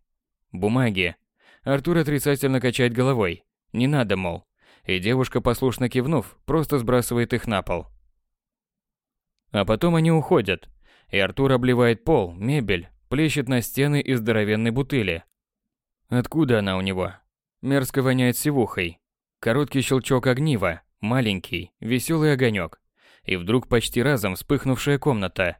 Бумаги. Артур отрицательно качает головой. Не надо, мол. И девушка, послушно кивнув, просто сбрасывает их на пол. А потом они уходят. И Артур обливает пол, мебель, плещет на стены из здоровенной бутыли. Откуда она у него? Мерзко воняет сивухой. Короткий щелчок огнива, маленький, веселый огонек. И вдруг почти разом вспыхнувшая комната.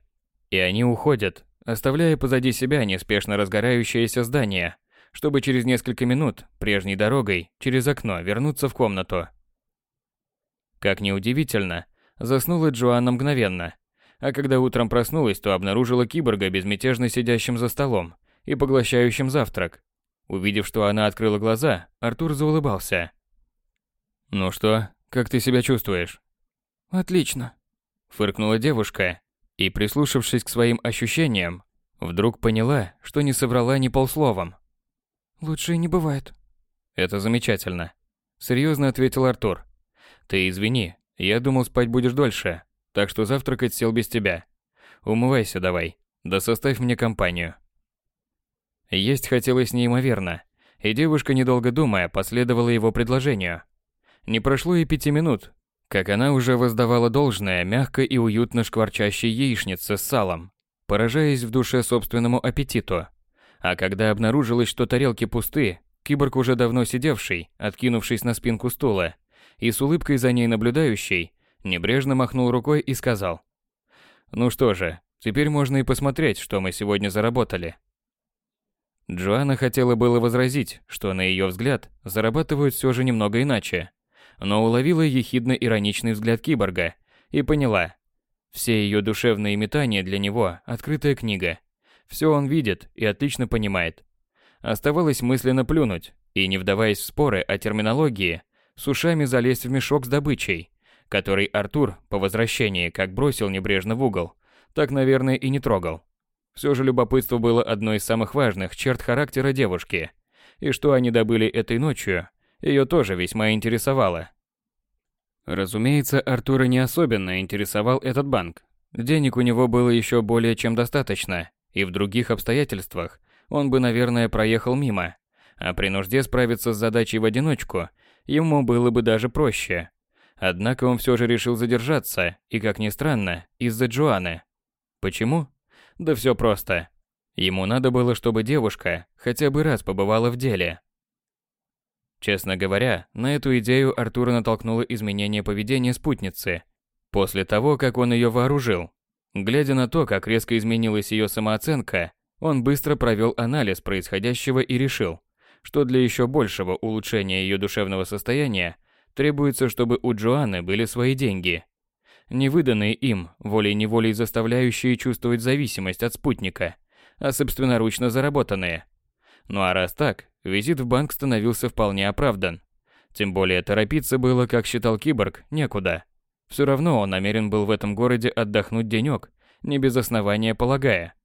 И они уходят, оставляя позади себя неспешно разгорающееся здание, чтобы через несколько минут прежней дорогой через окно вернуться в комнату. Как ни удивительно, заснула Джоанна мгновенно, а когда утром проснулась, то обнаружила киборга безмятежно сидящим за столом и поглощающим завтрак. Увидев, что она открыла глаза, Артур заулыбался. «Ну что, как ты себя чувствуешь?» «Отлично», — фыркнула девушка, и, прислушавшись к своим ощущениям, вдруг поняла, что не соврала ни полсловом. «Лучше не бывает». «Это замечательно», — серьезно ответил Артур. «Ты извини, я думал, спать будешь дольше, так что завтракать сел без тебя. Умывайся давай, да составь мне компанию». Есть хотелось неимоверно, и девушка, недолго думая, последовала его предложению. Не прошло и пяти минут, как она уже воздавала должное мягко и уютно шкварчащей яичнице с салом, поражаясь в душе собственному аппетиту. А когда обнаружилось, что тарелки пусты, киборг уже давно сидевший, откинувшись на спинку стула, и с улыбкой за ней наблюдающий, небрежно махнул рукой и сказал. «Ну что же, теперь можно и посмотреть, что мы сегодня заработали». Джоанна хотела было возразить, что на ее взгляд зарабатывают все же немного иначе, но уловила ехидно-ироничный взгляд киборга и поняла. Все ее душевные метания для него – открытая книга. Все он видит и отлично понимает. Оставалось мысленно плюнуть и, не вдаваясь в споры о терминологии, с ушами залезть в мешок с добычей, который Артур по возвращении как бросил небрежно в угол, так, наверное, и не трогал. Все же любопытство было одной из самых важных черт характера девушки. И что они добыли этой ночью, ее тоже весьма интересовало. Разумеется, Артура не особенно интересовал этот банк. Денег у него было еще более чем достаточно, и в других обстоятельствах он бы, наверное, проехал мимо. А при нужде справиться с задачей в одиночку ему было бы даже проще. Однако он все же решил задержаться, и, как ни странно, из-за Джоаны. Почему? Да все просто. Ему надо было, чтобы девушка хотя бы раз побывала в деле. Честно говоря, на эту идею Артура натолкнуло изменение поведения спутницы. После того, как он ее вооружил. Глядя на то, как резко изменилась ее самооценка, он быстро провел анализ происходящего и решил, что для еще большего улучшения ее душевного состояния требуется, чтобы у Джоанны были свои деньги. Не выданные им, волей-неволей заставляющие чувствовать зависимость от спутника, а собственноручно заработанные. Ну а раз так, визит в банк становился вполне оправдан. Тем более торопиться было, как считал киборг, некуда. Все равно он намерен был в этом городе отдохнуть денек, не без основания полагая.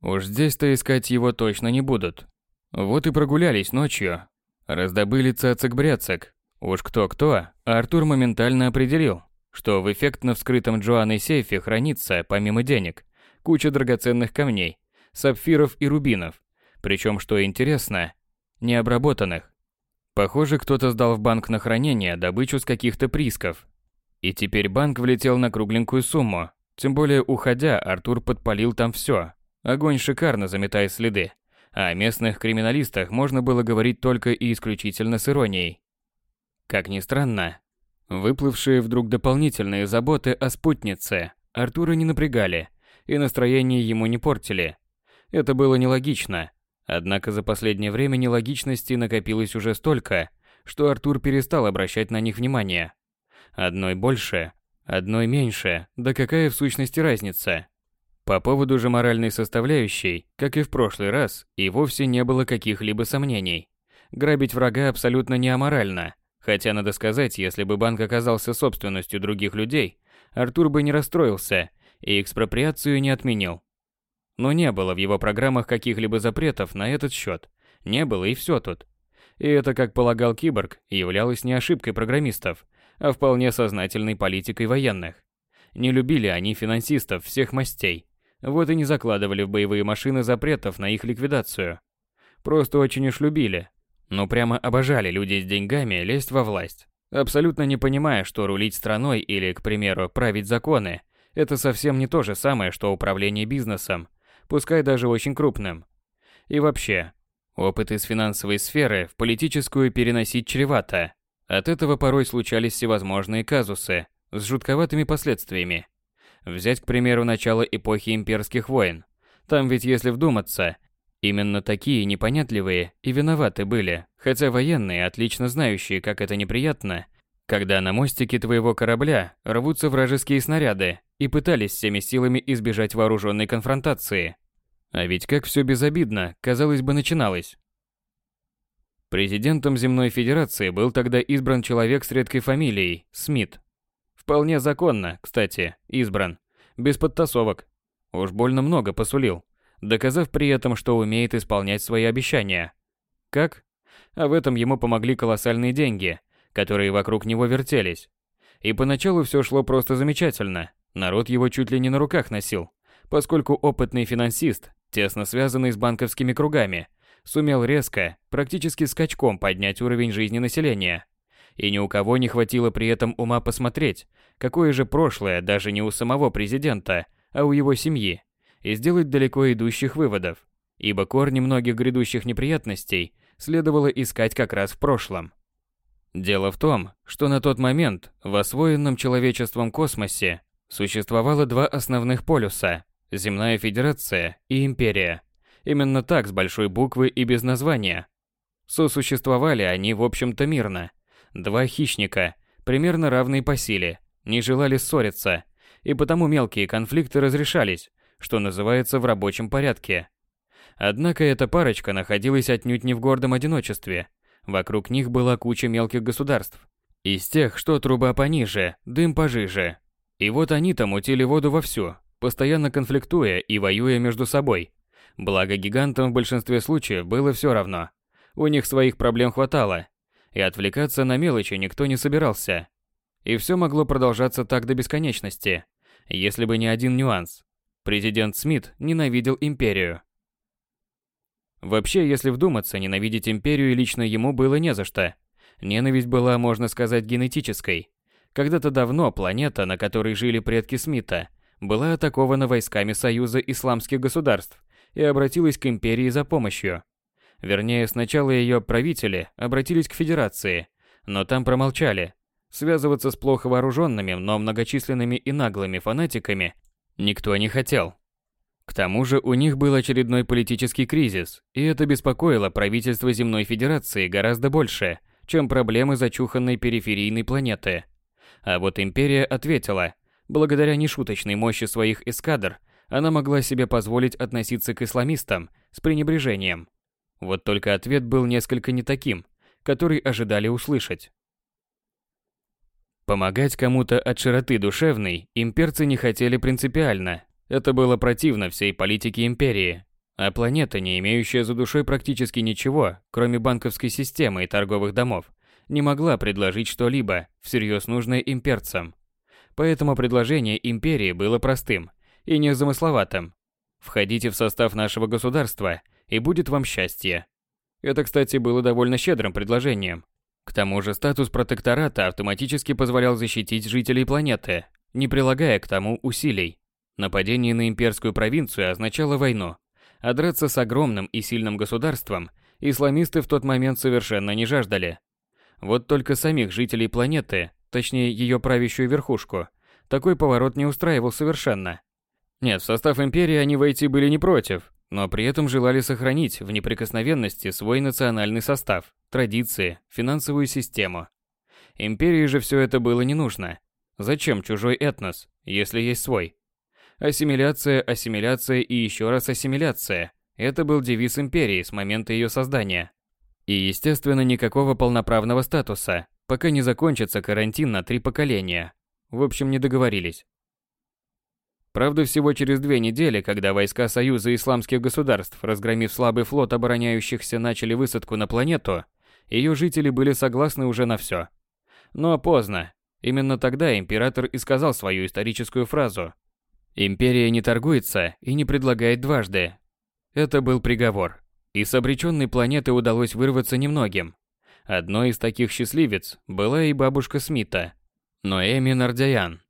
Уж здесь-то искать его точно не будут. Вот и прогулялись ночью. Раздобыли цацик-бряцик. Уж кто-кто, а Артур моментально определил, что в эффектно вскрытом Джоанной сейфе хранится, помимо денег, куча драгоценных камней, сапфиров и рубинов. Причем, что интересно, необработанных. Похоже, кто-то сдал в банк на хранение добычу с каких-то приисков. И теперь банк влетел на кругленькую сумму. Тем более, уходя, Артур подпалил там все. Огонь шикарно заметает следы. А о местных криминалистах можно было говорить только и исключительно с иронией. Как ни странно, выплывшие вдруг дополнительные заботы о спутнице Артура не напрягали и настроение ему не портили. Это было нелогично, Однако за последнее время нелогичности накопилось уже столько, что Артур перестал обращать на них внимание. Одной больше, одной меньше, да какая в сущности разница? По поводу же моральной составляющей, как и в прошлый раз, и вовсе не было каких-либо сомнений. Грабить врага абсолютно не аморально, хотя надо сказать, если бы банк оказался собственностью других людей, Артур бы не расстроился и экспроприацию не отменил. Но не было в его программах каких-либо запретов на этот счет. Не было и все тут. И это, как полагал Киборг, являлось не ошибкой программистов, а вполне сознательной политикой военных. Не любили они финансистов всех мастей, Вот и не закладывали в боевые машины запретов на их ликвидацию. Просто очень уж любили. Ну прямо обожали люди с деньгами лезть во власть. Абсолютно не понимая, что рулить страной или, к примеру, править законы – это совсем не то же самое, что управление бизнесом, пускай даже очень крупным. И вообще, опыт из финансовой сферы в политическую переносить чревато. От этого порой случались всевозможные казусы с жутковатыми последствиями. Взять, к примеру, начало эпохи имперских войн. Там ведь, если вдуматься, именно такие непонятливые и виноваты были, хотя военные, отлично знающие, как это неприятно, когда на мостике твоего корабля рвутся вражеские снаряды и пытались всеми силами избежать вооруженной конфронтации. А ведь как все безобидно, казалось бы, начиналось. Президентом Земной Федерации был тогда избран человек с редкой фамилией – Смит. Вполне законно, кстати, избран. Без подтасовок. Уж больно много посулил, доказав при этом, что умеет исполнять свои обещания. Как? А в этом ему помогли колоссальные деньги, которые вокруг него вертелись. И поначалу все шло просто замечательно. Народ его чуть ли не на руках носил, поскольку опытный финансист, тесно связанный с банковскими кругами, сумел резко, практически скачком поднять уровень жизни населения. И ни у кого не хватило при этом ума посмотреть, какое же прошлое даже не у самого президента, а у его семьи, и сделать далеко идущих выводов, ибо корни многих грядущих неприятностей следовало искать как раз в прошлом. Дело в том, что на тот момент в освоенном человечеством космосе существовало два основных полюса – Земная Федерация и Империя. Именно так с большой буквы и без названия. Сосуществовали они в общем-то мирно. Два хищника, примерно равные по силе, не желали ссориться, и потому мелкие конфликты разрешались, что называется в рабочем порядке. Однако эта парочка находилась отнюдь не в гордом одиночестве. Вокруг них была куча мелких государств. Из тех, что труба пониже, дым пожиже. И вот они-то мутили воду вовсю, постоянно конфликтуя и воюя между собой. Благо гигантам в большинстве случаев было все равно. У них своих проблем хватало. И отвлекаться на мелочи никто не собирался. И все могло продолжаться так до бесконечности, если бы не один нюанс. Президент Смит ненавидел империю. Вообще, если вдуматься, ненавидеть империю лично ему было не за что. Ненависть была, можно сказать, генетической. Когда-то давно планета, на которой жили предки Смита, была атакована войсками Союза исламских государств и обратилась к империи за помощью. Вернее, сначала ее правители обратились к Федерации, но там промолчали, Связываться с плохо вооруженными, но многочисленными и наглыми фанатиками никто не хотел. К тому же у них был очередной политический кризис, и это беспокоило правительство Земной Федерации гораздо больше, чем проблемы зачуханной периферийной планеты. А вот империя ответила, благодаря нешуточной мощи своих эскадр, она могла себе позволить относиться к исламистам с пренебрежением. Вот только ответ был несколько не таким, который ожидали услышать. Помогать кому-то от широты душевной имперцы не хотели принципиально. Это было противно всей политике империи. А планета, не имеющая за душой практически ничего, кроме банковской системы и торговых домов, не могла предложить что-либо всерьез нужное имперцам. Поэтому предложение империи было простым и незамысловатым. Входите в состав нашего государства, и будет вам счастье. Это, кстати, было довольно щедрым предложением, к тому же статус протектората автоматически позволял защитить жителей планеты, не прилагая к тому усилий. Нападение на имперскую провинцию означало войну, а драться с огромным и сильным государством исламисты в тот момент совершенно не жаждали. Вот только самих жителей планеты, точнее ее правящую верхушку, такой поворот не устраивал совершенно. Нет, в состав империи они войти были не против, но при этом желали сохранить в неприкосновенности свой национальный состав, традиции, финансовую систему. Империи же все это было не нужно. Зачем чужой этнос, если есть свой? Ассимиляция, ассимиляция и еще раз ассимиляция – это был девиз империи с момента ее создания. И, естественно, никакого полноправного статуса, пока не закончится карантин на три поколения. В общем, не договорились. Правда, всего через две недели, когда войска Союза исламских государств, разгромив слабый флот обороняющихся, начали высадку на планету, ее жители были согласны уже на все. Но поздно. Именно тогда император и сказал свою историческую фразу. Империя не торгуется и не предлагает дважды. Это был приговор. И с обреченной планеты удалось вырваться немногим. Одной из таких счастливец была и бабушка Смита, Ноэми Нардяян.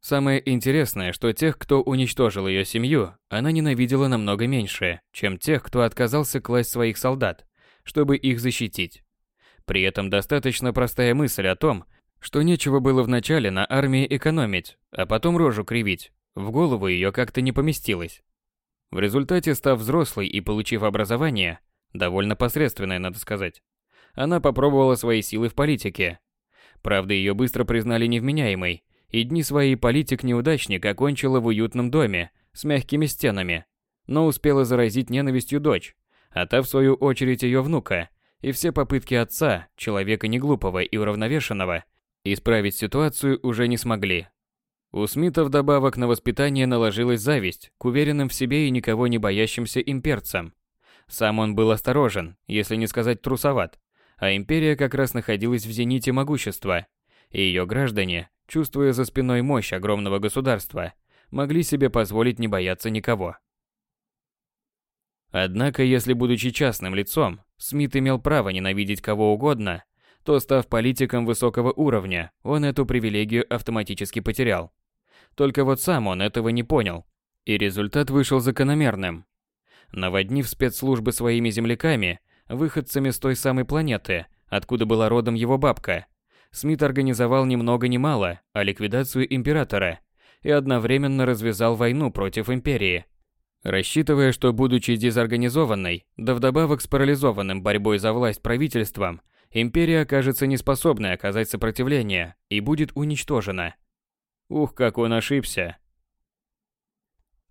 Самое интересное, что тех, кто уничтожил ее семью, она ненавидела намного меньше, чем тех, кто отказался класть своих солдат, чтобы их защитить. При этом достаточно простая мысль о том, что нечего было вначале на армии экономить, а потом рожу кривить, в голову ее как-то не поместилось. В результате, став взрослой и получив образование, довольно посредственное, надо сказать, она попробовала свои силы в политике. Правда, ее быстро признали невменяемой, и дни своей политик-неудачник окончила в уютном доме с мягкими стенами, но успела заразить ненавистью дочь, а та в свою очередь ее внука, и все попытки отца, человека неглупого и уравновешенного, исправить ситуацию уже не смогли. У Смита вдобавок на воспитание наложилась зависть к уверенным в себе и никого не боящимся имперцам. Сам он был осторожен, если не сказать трусоват, а империя как раз находилась в зените могущества, и ее граждане, чувствуя за спиной мощь огромного государства, могли себе позволить не бояться никого. Однако, если будучи частным лицом, Смит имел право ненавидеть кого угодно, то став политиком высокого уровня, он эту привилегию автоматически потерял. Только вот сам он этого не понял, и результат вышел закономерным. Наводнив спецслужбы своими земляками, выходцами с той самой планеты, откуда была родом его бабка, Смит организовал ни много ни мало, а ликвидацию императора и одновременно развязал войну против империи. Рассчитывая, что будучи дезорганизованной, да вдобавок с парализованным борьбой за власть правительством, империя окажется неспособной оказать сопротивление и будет уничтожена. Ух, как он ошибся.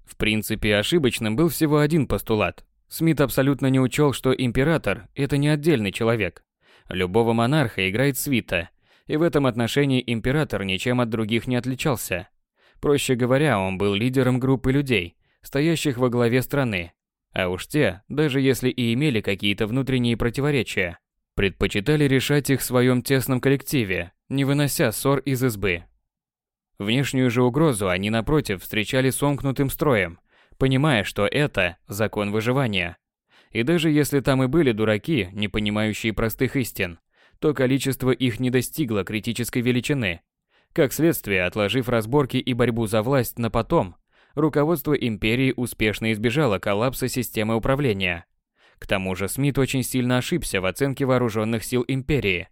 В принципе, ошибочным был всего один постулат. Смит абсолютно не учел, что император – это не отдельный человек. Любого монарха играет свита, и в этом отношении император ничем от других не отличался. Проще говоря, он был лидером группы людей, стоящих во главе страны. А уж те, даже если и имели какие-то внутренние противоречия, предпочитали решать их в своем тесном коллективе, не вынося ссор из избы. Внешнюю же угрозу они, напротив, встречали сомкнутым строем, понимая, что это закон выживания. И даже если там и были дураки, не понимающие простых истин, то количество их не достигло критической величины. Как следствие, отложив разборки и борьбу за власть на потом, руководство империи успешно избежало коллапса системы управления. К тому же Смит очень сильно ошибся в оценке вооруженных сил империи.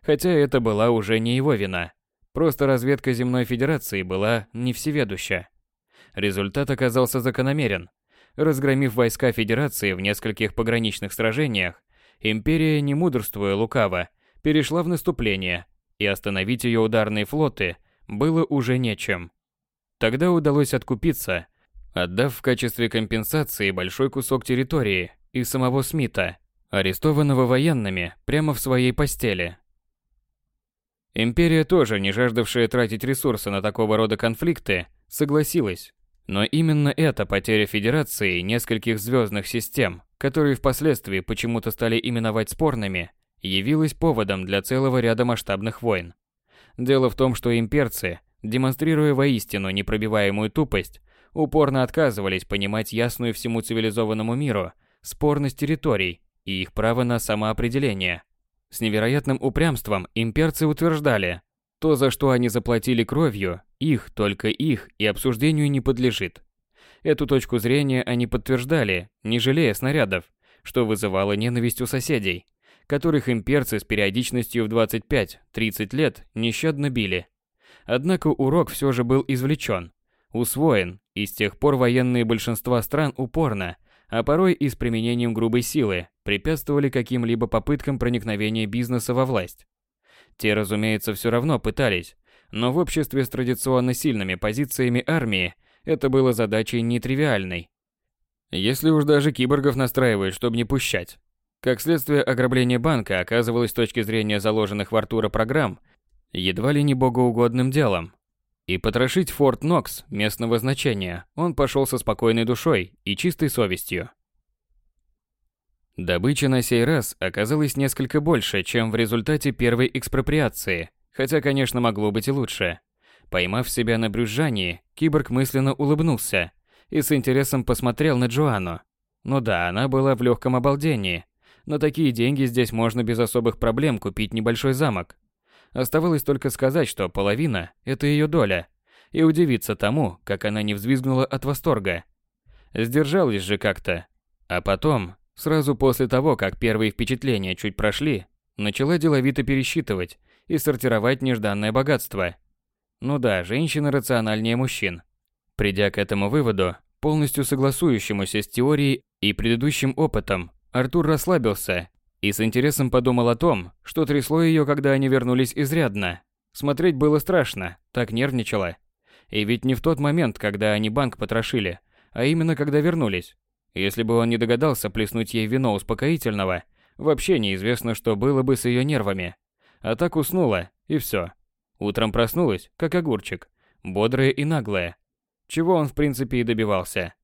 Хотя это была уже не его вина. Просто разведка Земной Федерации была не всеведуща. Результат оказался закономерен. Разгромив войска Федерации в нескольких пограничных сражениях, империя, не мудрствуя лукаво, перешла в наступление, и остановить ее ударные флоты было уже нечем. Тогда удалось откупиться, отдав в качестве компенсации большой кусок территории и самого Смита, арестованного военными прямо в своей постели. Империя тоже, не жаждавшая тратить ресурсы на такого рода конфликты, согласилась. Но именно эта потеря Федерации нескольких звездных систем, которые впоследствии почему-то стали именовать спорными, явилась поводом для целого ряда масштабных войн. Дело в том, что имперцы, демонстрируя воистину непробиваемую тупость, упорно отказывались понимать ясную всему цивилизованному миру спорность территорий и их право на самоопределение. С невероятным упрямством имперцы утверждали, то, за что они заплатили кровью, их, только их, и обсуждению не подлежит. Эту точку зрения они подтверждали, не жалея снарядов, что вызывало ненависть у соседей которых имперцы с периодичностью в 25-30 лет нещадно били. Однако урок все же был извлечен, усвоен, и с тех пор военные большинства стран упорно, а порой и с применением грубой силы, препятствовали каким-либо попыткам проникновения бизнеса во власть. Те, разумеется, все равно пытались, но в обществе с традиционно сильными позициями армии это было задачей нетривиальной. Если уж даже киборгов настраивают, чтобы не пущать. Как следствие, ограбление банка оказывалось с точки зрения заложенных в Артура программ едва ли не богоугодным делом. И потрошить Форт Нокс местного значения он пошел со спокойной душой и чистой совестью. Добыча на сей раз оказалась несколько больше, чем в результате первой экспроприации, хотя, конечно, могло быть и лучше. Поймав себя на брюзжании, киборг мысленно улыбнулся и с интересом посмотрел на Джоанну. Ну да, она была в легком обалдении. На такие деньги здесь можно без особых проблем купить небольшой замок. Оставалось только сказать, что половина – это ее доля, и удивиться тому, как она не взвизгнула от восторга. Сдержалась же как-то. А потом, сразу после того, как первые впечатления чуть прошли, начала деловито пересчитывать и сортировать нежданное богатство. Ну да, женщины рациональнее мужчин. Придя к этому выводу, полностью согласующемуся с теорией и предыдущим опытом, Артур расслабился и с интересом подумал о том, что трясло ее, когда они вернулись изрядно. Смотреть было страшно, так нервничала. И ведь не в тот момент, когда они банк потрошили, а именно когда вернулись. Если бы он не догадался плеснуть ей вино успокоительного, вообще неизвестно, что было бы с ее нервами. А так уснула, и все. Утром проснулась, как огурчик, бодрая и наглая. Чего он в принципе и добивался.